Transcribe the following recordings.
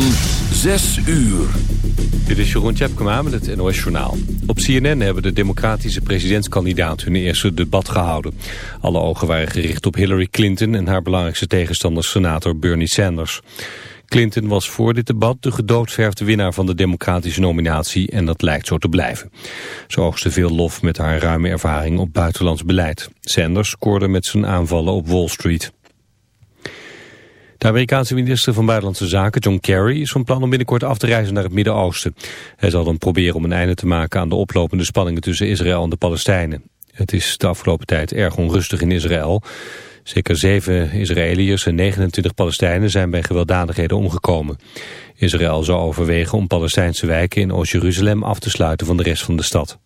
van 6 uur. Dit is Jeroen Tjepkema met het NOS Journaal. Op CNN hebben de democratische presidentskandidaat hun eerste debat gehouden. Alle ogen waren gericht op Hillary Clinton en haar belangrijkste tegenstander senator Bernie Sanders. Clinton was voor dit debat de gedoodverfde winnaar van de democratische nominatie en dat lijkt zo te blijven. Ze oogste veel lof met haar ruime ervaring op buitenlands beleid. Sanders scoorde met zijn aanvallen op Wall Street. De Amerikaanse minister van Buitenlandse Zaken, John Kerry, is van plan om binnenkort af te reizen naar het Midden-Oosten. Hij zal dan proberen om een einde te maken aan de oplopende spanningen tussen Israël en de Palestijnen. Het is de afgelopen tijd erg onrustig in Israël. Zeker zeven Israëliërs en 29 Palestijnen zijn bij gewelddadigheden omgekomen. Israël zou overwegen om Palestijnse wijken in Oost-Jeruzalem af te sluiten van de rest van de stad.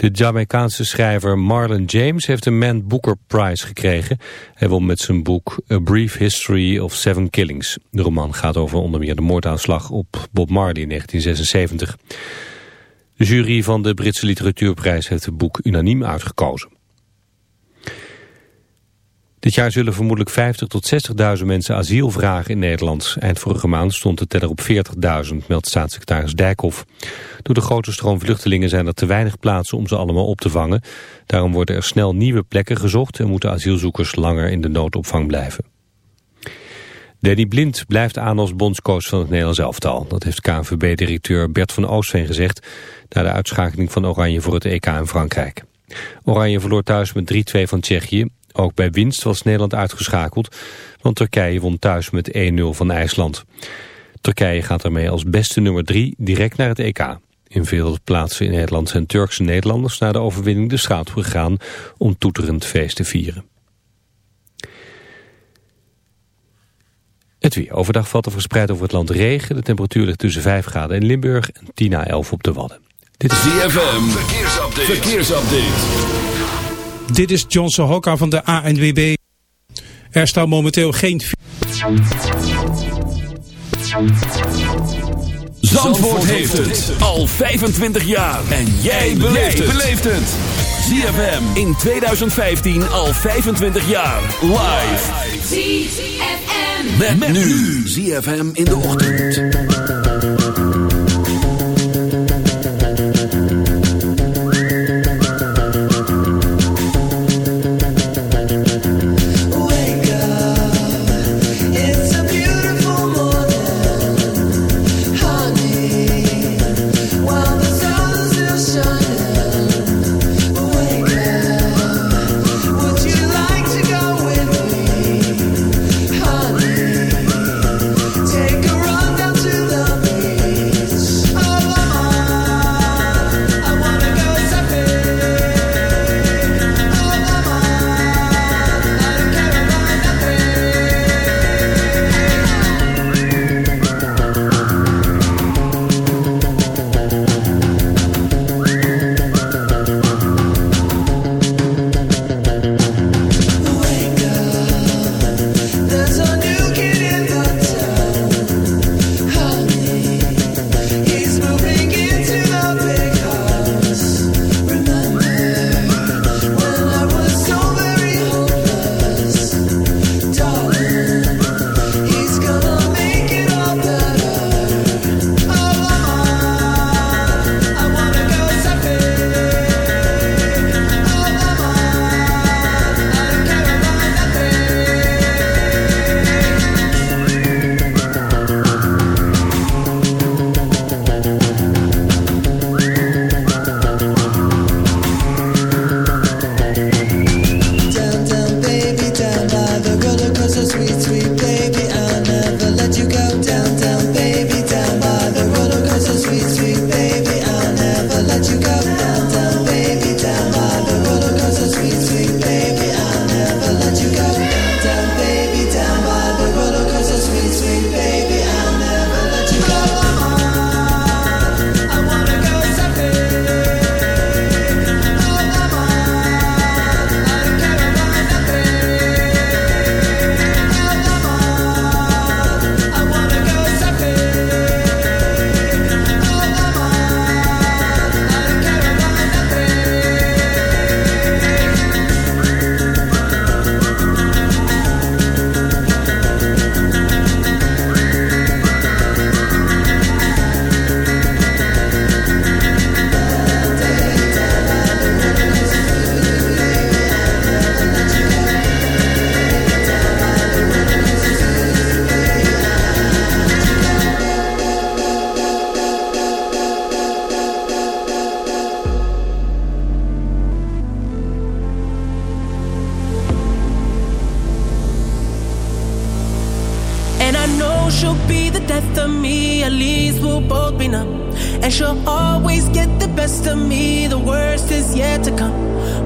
De Jamaicaanse schrijver Marlon James heeft een Man Booker Prize gekregen. Hij won met zijn boek A Brief History of Seven Killings. De roman gaat over onder meer de moordaanslag op Bob Marley in 1976. De jury van de Britse literatuurprijs heeft het boek unaniem uitgekozen. Dit jaar zullen vermoedelijk 50 tot 60.000 mensen asiel vragen in Nederland. Eind vorige maand stond de teller op 40.000, meldt staatssecretaris Dijkhoff. Door de grote stroom vluchtelingen zijn er te weinig plaatsen om ze allemaal op te vangen. Daarom worden er snel nieuwe plekken gezocht en moeten asielzoekers langer in de noodopvang blijven. Danny Blind blijft aan als bondscoach van het Nederlands elftal. Dat heeft KNVB-directeur Bert van Oostveen gezegd... na de uitschakeling van Oranje voor het EK in Frankrijk. Oranje verloor thuis met 3-2 van Tsjechië. Ook bij winst was Nederland uitgeschakeld, want Turkije won thuis met 1-0 van IJsland. Turkije gaat ermee als beste nummer 3 direct naar het EK. In veel plaatsen in Nederland zijn Turkse Nederlanders na de overwinning de straat gegaan om toeterend feest te vieren. Het weer. Overdag valt er verspreid over het land regen. De temperatuur ligt tussen 5 graden in Limburg en 10 à 11 op de Wadden. Dit is ZFM. Verkeersupdate. Verkeersupdate. Dit is John Sohoka van de ANWB. Er staat momenteel geen... Zandvoort heeft het al 25 jaar. En jij beleeft het. ZFM in 2015 al 25 jaar. Live. ZFM. Met, met nu. ZFM in de ochtend.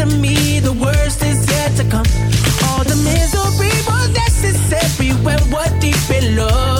to me, the worst is yet to come. All the misery was necessary when we're deep in love.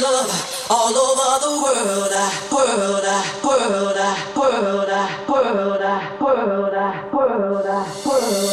Love all over the world. World, world, world, world, world, I, world, I, world,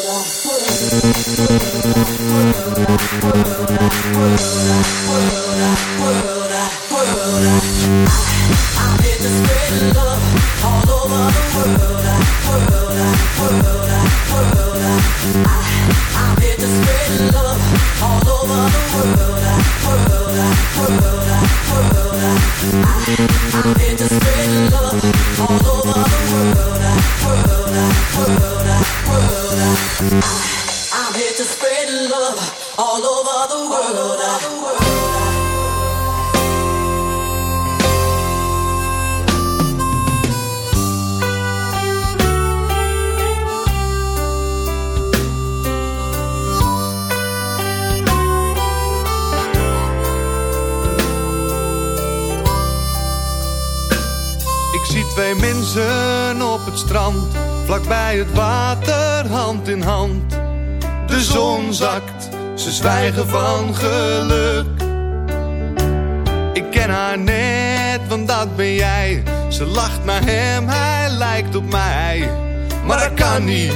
Maar niet,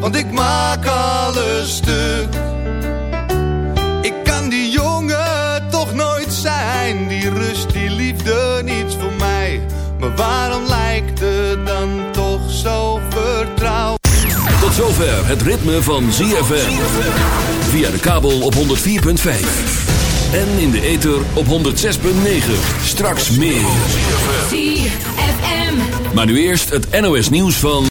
want ik maak alles stuk. Ik kan die jongen toch nooit zijn. Die rust, die liefde, niets voor mij. Maar waarom lijkt het dan toch zo vertrouwd? Tot zover het ritme van ZFM. Via de kabel op 104.5. En in de ether op 106.9. Straks meer. ZFM. Maar nu eerst het NOS nieuws van...